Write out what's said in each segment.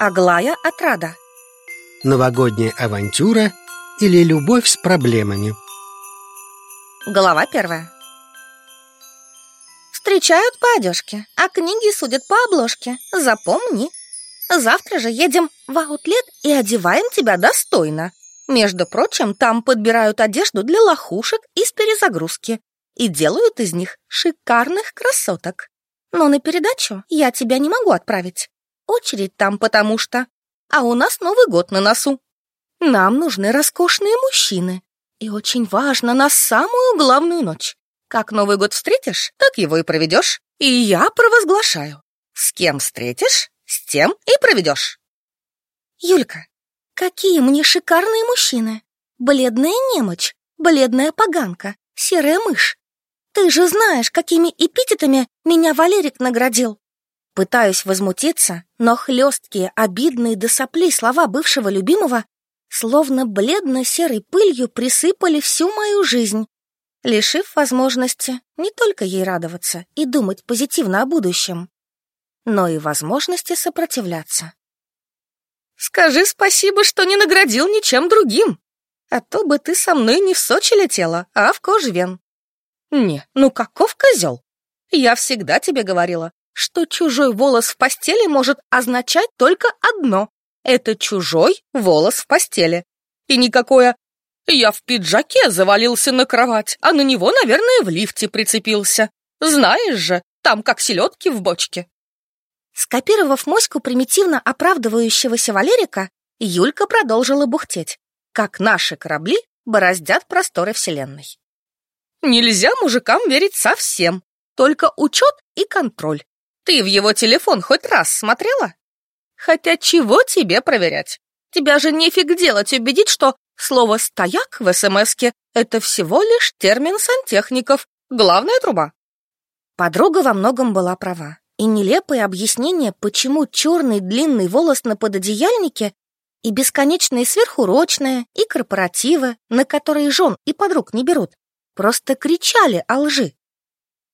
Аглая Отрада Новогодняя авантюра или любовь с проблемами Глава первая Встречают по одежке, а книги судят по обложке. Запомни. Завтра же едем в аутлет и одеваем тебя достойно. Между прочим, там подбирают одежду для лохушек из перезагрузки и делают из них шикарных красоток. Но на передачу я тебя не могу отправить. Очередь там потому что... А у нас Новый год на носу. Нам нужны роскошные мужчины. И очень важно на самую главную ночь. Как Новый год встретишь, так его и проведешь. И я провозглашаю. С кем встретишь, с тем и проведешь. Юлька, какие мне шикарные мужчины. Бледная немочь, бледная поганка, серая мышь. Ты же знаешь, какими эпитетами меня Валерик наградил. Пытаюсь возмутиться, но хлесткие, обидные до соплей слова бывшего любимого словно бледно-серой пылью присыпали всю мою жизнь, лишив возможности не только ей радоваться и думать позитивно о будущем, но и возможности сопротивляться. «Скажи спасибо, что не наградил ничем другим, а то бы ты со мной не в Сочи летела, а в Кожвен». «Не, ну каков козел? Я всегда тебе говорила, что чужой волос в постели может означать только одно. Это чужой волос в постели. И никакое «я в пиджаке завалился на кровать, а на него, наверное, в лифте прицепился. Знаешь же, там как селедки в бочке». Скопировав моську примитивно оправдывающегося Валерика, Юлька продолжила бухтеть, как наши корабли бороздят просторы Вселенной. Нельзя мужикам верить совсем, только учет и контроль. Ты в его телефон хоть раз смотрела? Хотя чего тебе проверять? Тебя же нефиг делать убедить, что слово «стояк» в СМСке — это всего лишь термин сантехников, главная труба. Подруга во многом была права. И нелепое объяснение, почему черный длинный волос на пододеяльнике и бесконечные сверхурочные, и корпоративы, на которые жен и подруг не берут, просто кричали о лжи.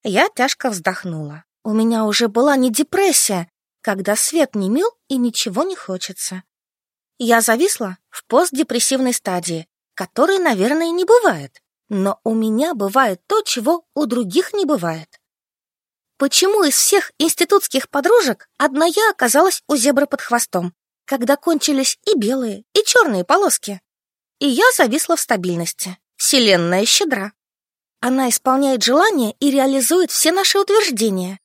Я тяжко вздохнула. У меня уже была не депрессия, когда свет не мил и ничего не хочется. Я зависла в постдепрессивной стадии, которой, наверное, не бывает. Но у меня бывает то, чего у других не бывает. Почему из всех институтских подружек одна я оказалась у зебры под хвостом, когда кончились и белые, и черные полоски? И я зависла в стабильности. Вселенная щедра. Она исполняет желания и реализует все наши утверждения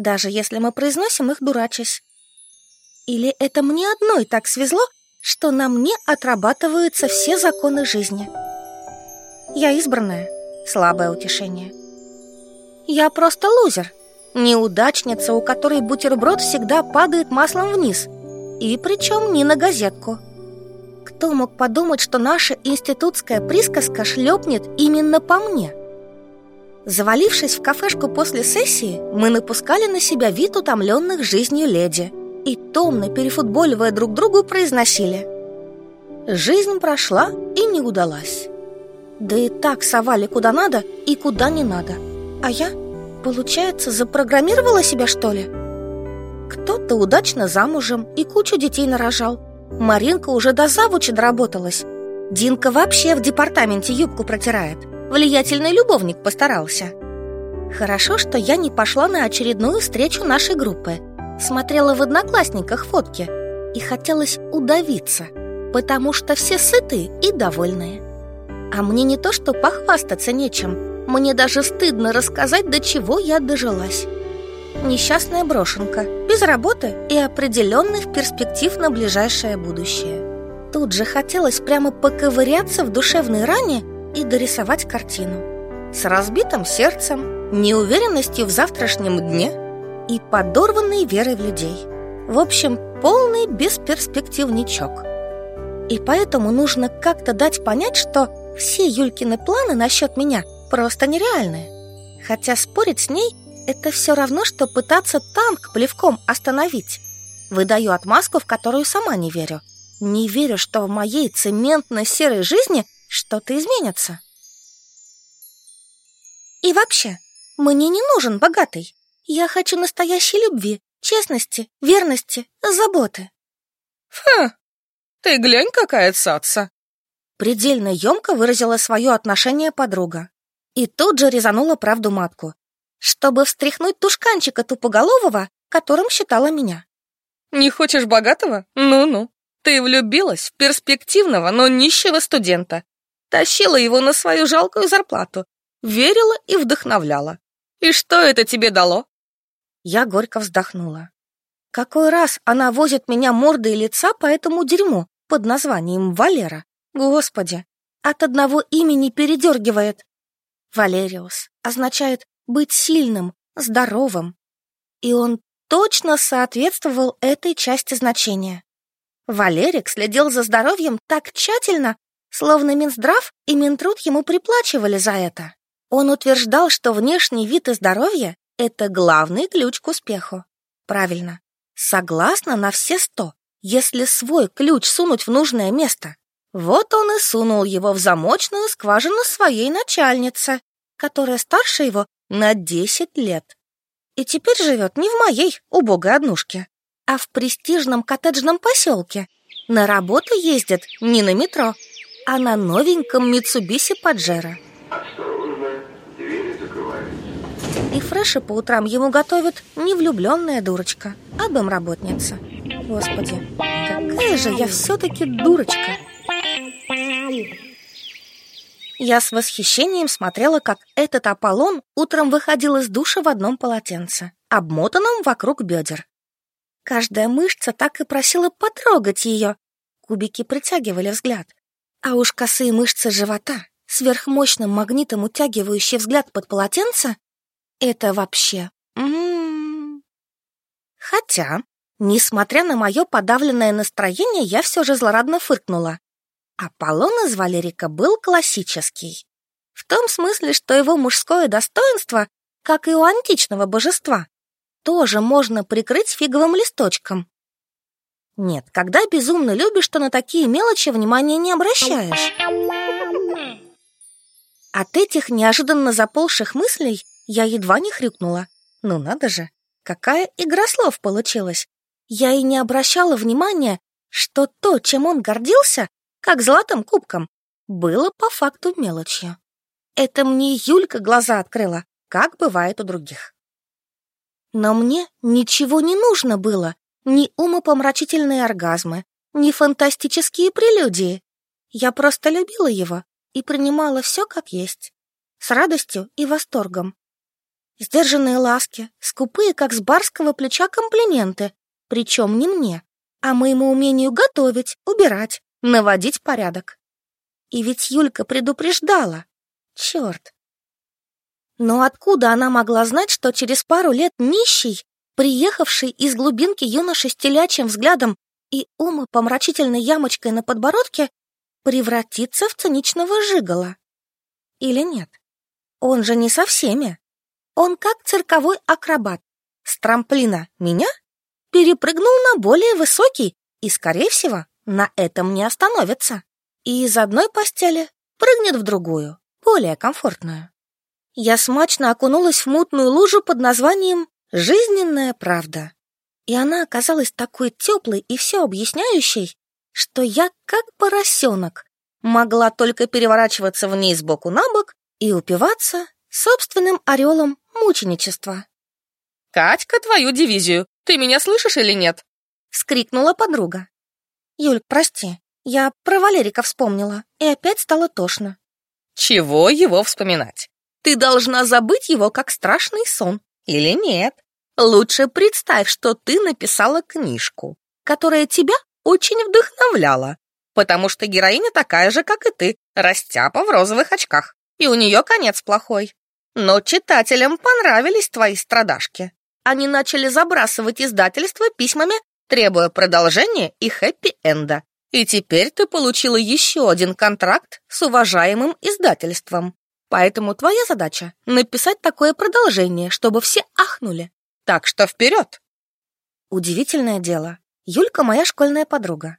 даже если мы произносим их дурачась. Или это мне одной так свезло, что на мне отрабатываются все законы жизни. Я избранная, слабое утешение. Я просто лузер, неудачница, у которой бутерброд всегда падает маслом вниз, и причем не на газетку. Кто мог подумать, что наша институтская присказка шлепнет именно по мне? Завалившись в кафешку после сессии, мы напускали на себя вид утомленных жизнью леди и, томно перефутболивая друг другу, произносили «Жизнь прошла и не удалась». Да и так совали куда надо и куда не надо. А я, получается, запрограммировала себя, что ли? Кто-то удачно замужем и кучу детей нарожал. Маринка уже до завуча доработалась. Динка вообще в департаменте юбку протирает. Влиятельный любовник постарался. Хорошо, что я не пошла на очередную встречу нашей группы. Смотрела в одноклассниках фотки и хотелось удавиться, потому что все сытые и довольные. А мне не то, что похвастаться нечем, мне даже стыдно рассказать, до чего я дожилась. Несчастная брошенка, без работы и определенных перспектив на ближайшее будущее. Тут же хотелось прямо поковыряться в душевной ране и дорисовать картину. С разбитым сердцем, неуверенностью в завтрашнем дне и подорванной верой в людей. В общем, полный бесперспективничок. И поэтому нужно как-то дать понять, что все Юлькины планы насчет меня просто нереальные. Хотя спорить с ней – это все равно, что пытаться танк плевком остановить. Выдаю отмазку, в которую сама не верю. Не верю, что в моей цементно-серой жизни – что-то изменится. И вообще, мне не нужен богатый. Я хочу настоящей любви, честности, верности, заботы. Ха, ты глянь, какая цаца. Предельно емко выразила свое отношение подруга. И тут же резанула правду матку, чтобы встряхнуть тушканчика тупоголового, которым считала меня. Не хочешь богатого? Ну-ну. Ты влюбилась в перспективного, но нищего студента. Тащила его на свою жалкую зарплату, верила и вдохновляла. И что это тебе дало? Я горько вздохнула. Какой раз она возит меня мордой лица по этому дерьму под названием Валера? Господи, от одного имени передергивает. Валериус означает быть сильным, здоровым. И он точно соответствовал этой части значения. Валерик следил за здоровьем так тщательно, словно Минздрав и Минтруд ему приплачивали за это. Он утверждал, что внешний вид и здоровье — это главный ключ к успеху. Правильно. Согласна на все сто, если свой ключ сунуть в нужное место. Вот он и сунул его в замочную скважину своей начальницы, которая старше его на десять лет. И теперь живет не в моей убогой однушке, а в престижном коттеджном поселке. На работу ездит не на метро, а на новеньком Митсубиси Паджеро. И фреши по утрам ему готовит не влюбленная дурочка, а домработница. Господи, какая же я все-таки дурочка. Я с восхищением смотрела, как этот Аполлон утром выходил из душа в одном полотенце, обмотанном вокруг бедер. Каждая мышца так и просила потрогать ее. Кубики притягивали взгляд. А уж косые мышцы живота, сверхмощным магнитом утягивающий взгляд под полотенце, это вообще... М -м -м. Хотя, несмотря на мое подавленное настроение, я все же злорадно фыркнула. Аполлон из Валерика был классический. В том смысле, что его мужское достоинство, как и у античного божества, тоже можно прикрыть фиговым листочком. Нет, когда безумно любишь, то на такие мелочи внимания не обращаешь. От этих неожиданно заползших мыслей я едва не хрюкнула. Ну надо же, какая игра слов получилась. Я и не обращала внимания, что то, чем он гордился, как золотым кубком, было по факту мелочью. Это мне Юлька глаза открыла, как бывает у других. Но мне ничего не нужно было, ни умопомрачительные оргазмы, ни фантастические прелюдии. Я просто любила его и принимала все как есть, с радостью и восторгом. Сдержанные ласки, скупые, как с барского плеча комплименты, причем не мне, а моему умению готовить, убирать, наводить порядок. И ведь Юлька предупреждала. Черт. Но откуда она могла знать, что через пару лет нищий, приехавший из глубинки юноши с телячьим взглядом и умопомрачительной ямочкой на подбородке, превратится в циничного жигала? Или нет? Он же не со всеми. Он как цирковой акробат. С трамплина меня перепрыгнул на более высокий и, скорее всего, на этом не остановится. И из одной постели прыгнет в другую, более комфортную. Я смачно окунулась в мутную лужу под названием «Жизненная правда». И она оказалась такой теплой и все объясняющей, что я, как поросенок, могла только переворачиваться в ней сбоку на бок и упиваться собственным орелом мученичества. «Катька, твою дивизию! Ты меня слышишь или нет?» — вскрикнула подруга. «Юль, прости, я про Валерика вспомнила, и опять стало тошно». «Чего его вспоминать? Ты должна забыть его как страшный сон, или нет? Лучше представь, что ты написала книжку, которая тебя очень вдохновляла, потому что героиня такая же, как и ты, растяпа в розовых очках, и у нее конец плохой. Но читателям понравились твои страдашки. Они начали забрасывать издательство письмами требуя продолжения и хэппи-энда. И теперь ты получила еще один контракт с уважаемым издательством. Поэтому твоя задача — написать такое продолжение, чтобы все ахнули. Так что вперед! Удивительное дело. Юлька моя школьная подруга.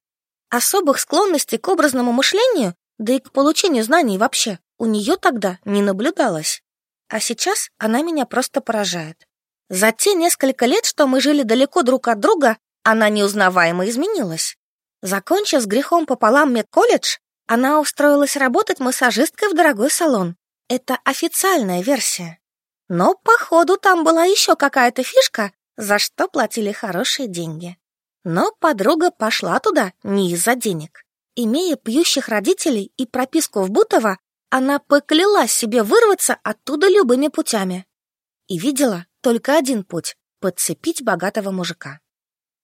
Особых склонностей к образному мышлению, да и к получению знаний вообще, у нее тогда не наблюдалось. А сейчас она меня просто поражает. За те несколько лет, что мы жили далеко друг от друга, она неузнаваемо изменилась. Закончив с грехом пополам медколледж, она устроилась работать массажисткой в дорогой салон. Это официальная версия. Но, походу, там была еще какая-то фишка, за что платили хорошие деньги. Но подруга пошла туда не из-за денег. Имея пьющих родителей и прописку в Бутово, она поклялась себе вырваться оттуда любыми путями. И видела только один путь — подцепить богатого мужика.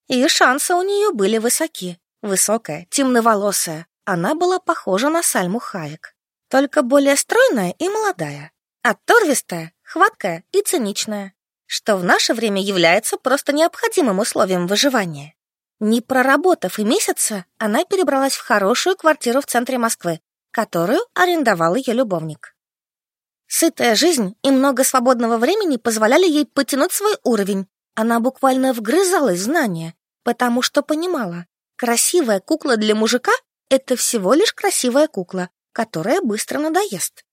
И шансы у нее были высоки. Высокая, темноволосая, она была похожа на Сальму Хаек. Только более стройная и молодая. Оторвистая, хваткая и циничная. Что в наше время является просто необходимым условием выживания. Не проработав и месяца, она перебралась в хорошую квартиру в центре Москвы, которую арендовал ее любовник. Сытая жизнь и много свободного времени позволяли ей потянуть свой уровень. Она буквально вгрызалась в знания, потому что понимала, Красивая кукла для мужика — это всего лишь красивая кукла, которая быстро надоест.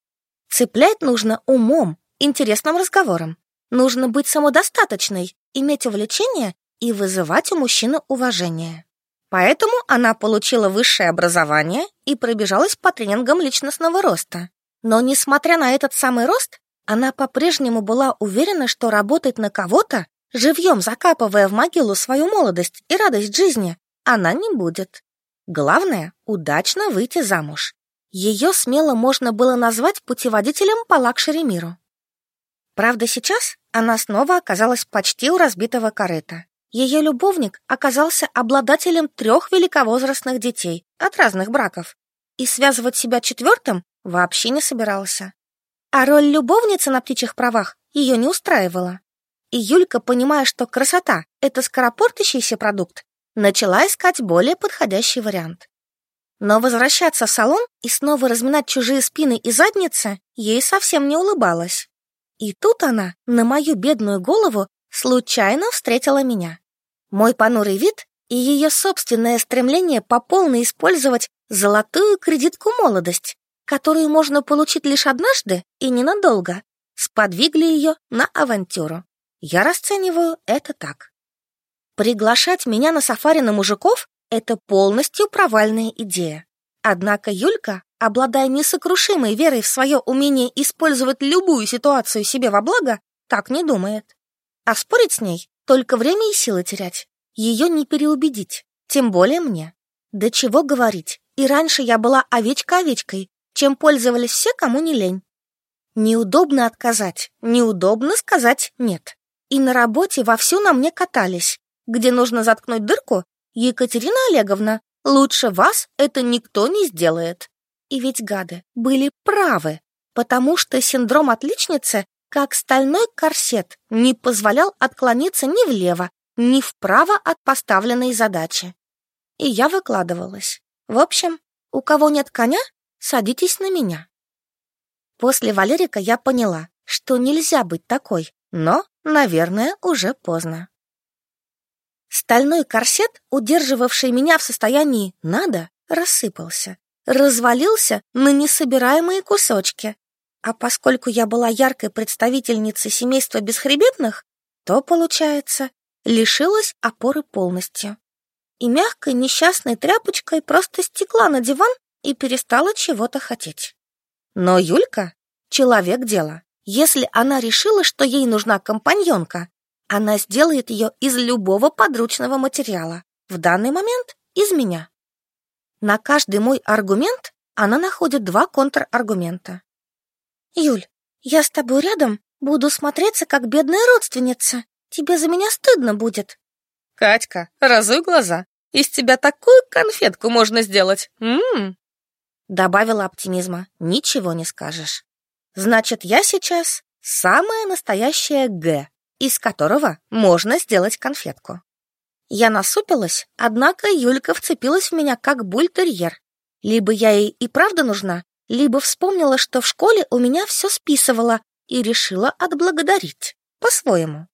Цеплять нужно умом, интересным разговором. Нужно быть самодостаточной, иметь увлечение и вызывать у мужчины уважение. Поэтому она получила высшее образование и пробежалась по тренингам личностного роста. Но, несмотря на этот самый рост, она по-прежнему была уверена, что работает на кого-то, живьем закапывая в могилу свою молодость и радость жизни, она не будет. Главное — удачно выйти замуж. Ее смело можно было назвать путеводителем по лакшери-миру. Правда, сейчас она снова оказалась почти у разбитого корыта. Ее любовник оказался обладателем трех великовозрастных детей от разных браков и связывать себя четвертым вообще не собирался. А роль любовницы на птичьих правах ее не устраивала. И Юлька, понимая, что красота — это скоропортящийся продукт, начала искать более подходящий вариант. Но возвращаться в салон и снова разминать чужие спины и задницы ей совсем не улыбалось. И тут она, на мою бедную голову, случайно встретила меня. Мой понурый вид и ее собственное стремление по полной использовать золотую кредитку молодость, которую можно получить лишь однажды и ненадолго, сподвигли ее на авантюру. Я расцениваю это так. Приглашать меня на сафари на мужиков — это полностью провальная идея. Однако Юлька, обладая несокрушимой верой в свое умение использовать любую ситуацию себе во благо, так не думает. А спорить с ней — только время и силы терять. Ее не переубедить, тем более мне. Да чего говорить, и раньше я была овечка-овечкой, чем пользовались все, кому не лень. Неудобно отказать, неудобно сказать «нет». И на работе вовсю на мне катались, где нужно заткнуть дырку, Екатерина Олеговна, лучше вас это никто не сделает. И ведь гады были правы, потому что синдром отличницы, как стальной корсет, не позволял отклониться ни влево, ни вправо от поставленной задачи. И я выкладывалась. В общем, у кого нет коня, садитесь на меня. После Валерика я поняла, что нельзя быть такой, но, наверное, уже поздно. Стальной корсет, удерживавший меня в состоянии «надо», рассыпался, развалился на несобираемые кусочки. А поскольку я была яркой представительницей семейства бесхребетных, то, получается, лишилась опоры полностью. И мягкой несчастной тряпочкой просто стекла на диван и перестала чего-то хотеть. Но Юлька — человек дела. Если она решила, что ей нужна компаньонка, она сделает ее из любого подручного материала, в данный момент из меня. На каждый мой аргумент она находит два контраргумента. «Юль, я с тобой рядом буду смотреться, как бедная родственница. Тебе за меня стыдно будет». «Катька, разуй глаза. Из тебя такую конфетку можно сделать. М-м-м!» Добавила оптимизма. «Ничего не скажешь. Значит, я сейчас самая настоящая Г из которого можно сделать конфетку. Я насупилась, однако Юлька вцепилась в меня как бультерьер. Либо я ей и правда нужна, либо вспомнила, что в школе у меня все списывала и решила отблагодарить по-своему.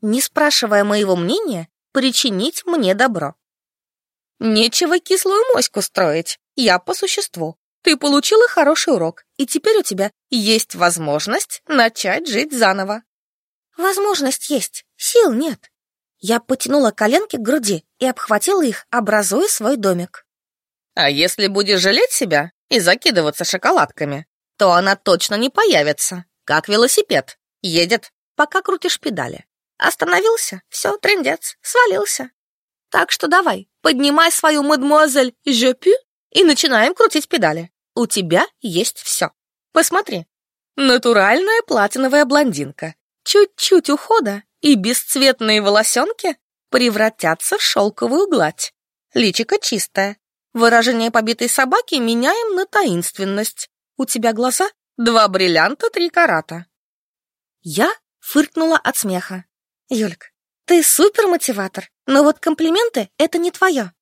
Не спрашивая моего мнения, причинить мне добро. Нечего кислую моську строить, я по существу. Ты получила хороший урок, и теперь у тебя есть возможность начать жить заново. Возможность есть, сил нет. Я потянула коленки к груди и обхватила их, образуя свой домик. А если будешь жалеть себя и закидываться шоколадками, то она точно не появится, как велосипед. Едет, пока крутишь педали. Остановился, все, трендец, свалился. Так что давай, поднимай свою мадемуазель Жопю и начинаем крутить педали. У тебя есть все. Посмотри. Натуральная платиновая блондинка. Чуть-чуть ухода, и бесцветные волосенки превратятся в шелковую гладь. Личико чистое. Выражение побитой собаки меняем на таинственность. У тебя глаза два бриллианта три карата. Я фыркнула от смеха. Юльк, ты супермотиватор, но вот комплименты — это не твое.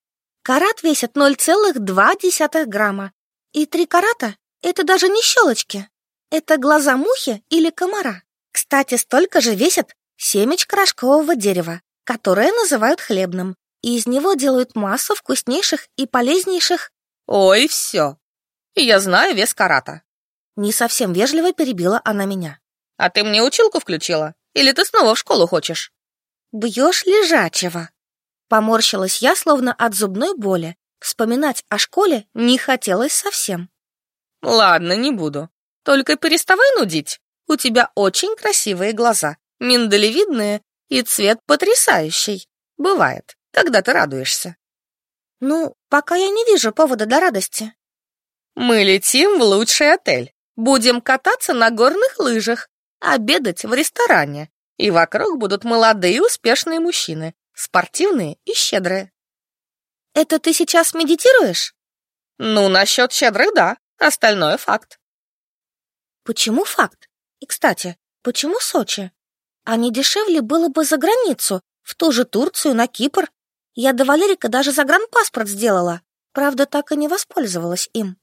Карат весит 0,2 грамма, и три карата — это даже не щелочки. Это глаза мухи или комара. Кстати, столько же весит семечко рожкового дерева, которое называют хлебным, и из него делают массу вкуснейших и полезнейших... Ой, все. Я знаю вес карата. Не совсем вежливо перебила она меня. А ты мне училку включила? Или ты снова в школу хочешь? Бьешь лежачего. Поморщилась я, словно от зубной боли. Вспоминать о школе не хотелось совсем. Ладно, не буду. Только переставай нудить. У тебя очень красивые глаза, миндалевидные, и цвет потрясающий. Бывает, когда ты радуешься. Ну, пока я не вижу повода для радости. Мы летим в лучший отель. Будем кататься на горных лыжах, обедать в ресторане. И вокруг будут молодые успешные мужчины, спортивные и щедрые. Это ты сейчас медитируешь? Ну, насчет щедрых, да. Остальное факт. Почему факт? И, кстати, почему Сочи? А не дешевле было бы за границу, в ту же Турцию, на Кипр. Я до Валерика даже загранпаспорт сделала. Правда, так и не воспользовалась им.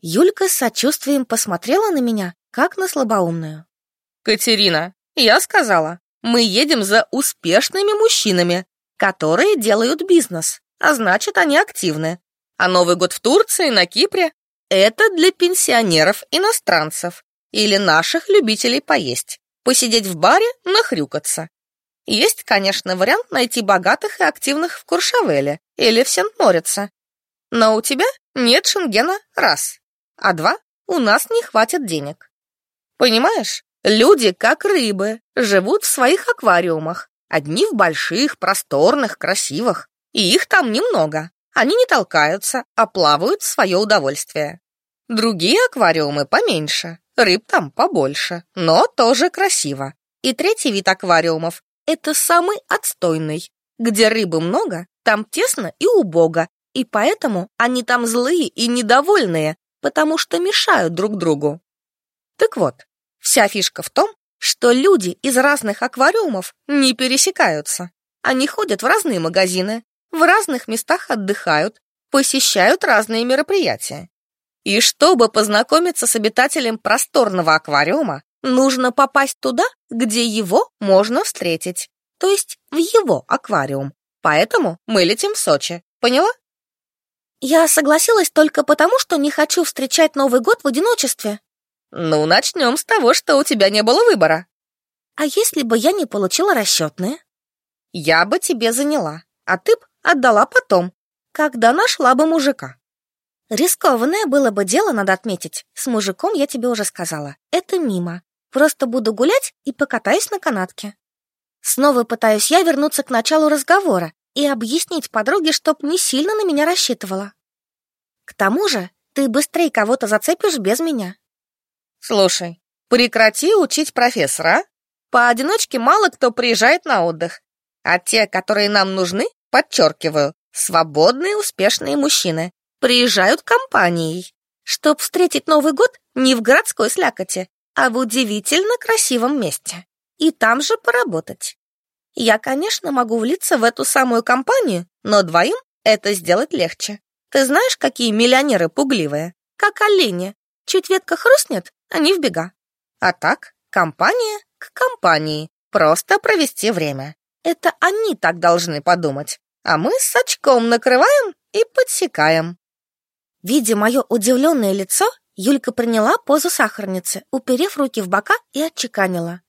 Юлька с сочувствием посмотрела на меня, как на слабоумную. Катерина, я сказала, мы едем за успешными мужчинами, которые делают бизнес, а значит, они активны. А Новый год в Турции, на Кипре — это для пенсионеров-иностранцев или наших любителей поесть, посидеть в баре, нахрюкаться. Есть, конечно, вариант найти богатых и активных в Куршавеле или в Сент-Морице. Но у тебя нет шенгена раз, а два — у нас не хватит денег. Понимаешь, люди, как рыбы, живут в своих аквариумах. Одни в больших, просторных, красивых. И их там немного. Они не толкаются, а плавают в свое удовольствие. Другие аквариумы поменьше, рыб там побольше, но тоже красиво. И третий вид аквариумов – это самый отстойный. Где рыбы много, там тесно и убого, и поэтому они там злые и недовольные, потому что мешают друг другу. Так вот, Вся фишка в том, что люди из разных аквариумов не пересекаются. Они ходят в разные магазины, в разных местах отдыхают, посещают разные мероприятия. И чтобы познакомиться с обитателем просторного аквариума, нужно попасть туда, где его можно встретить, то есть в его аквариум. Поэтому мы летим в Сочи. Поняла? Я согласилась только потому, что не хочу встречать Новый год в одиночестве. Ну, начнем с того, что у тебя не было выбора. А если бы я не получила расчетные? Я бы тебе заняла, а ты б отдала потом, когда нашла бы мужика. Рискованное было бы дело, надо отметить. С мужиком я тебе уже сказала. Это мимо. Просто буду гулять и покатаюсь на канатке. Снова пытаюсь я вернуться к началу разговора и объяснить подруге, чтоб не сильно на меня рассчитывала. К тому же ты быстрее кого-то зацепишь без меня. Слушай, прекрати учить профессора. Поодиночке мало кто приезжает на отдых. А те, которые нам нужны, подчеркиваю, свободные успешные мужчины, приезжают компанией, чтоб встретить Новый год не в городской слякоти, а в удивительно красивом месте. И там же поработать. Я, конечно, могу влиться в эту самую компанию, но двоим это сделать легче. Ты знаешь, какие миллионеры пугливые? Как олени. Чуть ветка хрустнет, они в бега. А так, компания к компании. Просто провести время. Это они так должны подумать. А мы с очком накрываем и подсекаем. Видя мое удивленное лицо, Юлька приняла позу сахарницы, уперев руки в бока и отчеканила.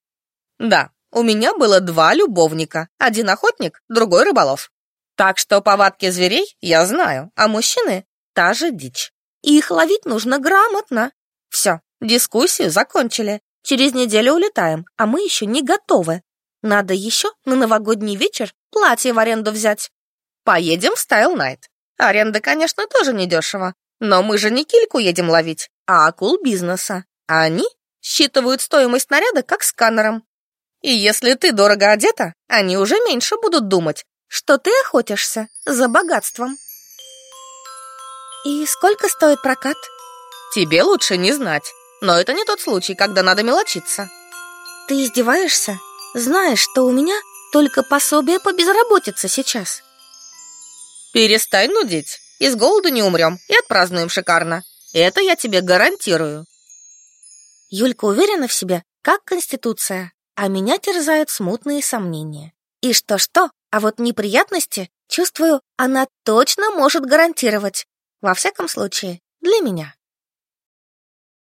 Да, у меня было два любовника. Один охотник, другой рыболов. Так что повадки зверей я знаю, а мужчины — та же дичь. И их ловить нужно грамотно. Все, дискуссию закончили. Через неделю улетаем, а мы еще не готовы. Надо еще на новогодний вечер платье в аренду взять. Поедем в Стайл Найт. Аренда, конечно, тоже недешево, но мы же не кильку едем ловить, а акул бизнеса. А они считывают стоимость наряда как сканером. И если ты дорого одета, они уже меньше будут думать, что ты охотишься за богатством. И сколько стоит прокат? Тебе лучше не знать, но это не тот случай, когда надо мелочиться. Ты издеваешься? Знаешь, что у меня только пособие по безработице сейчас. Перестань нудить. Из голода не умрем и отпразднуем шикарно. Это я тебе гарантирую. Юлька уверена в себе, как Конституция, а меня терзают смутные сомнения. И что-что, а вот неприятности, чувствую, она точно может гарантировать. Во всяком случае, для меня.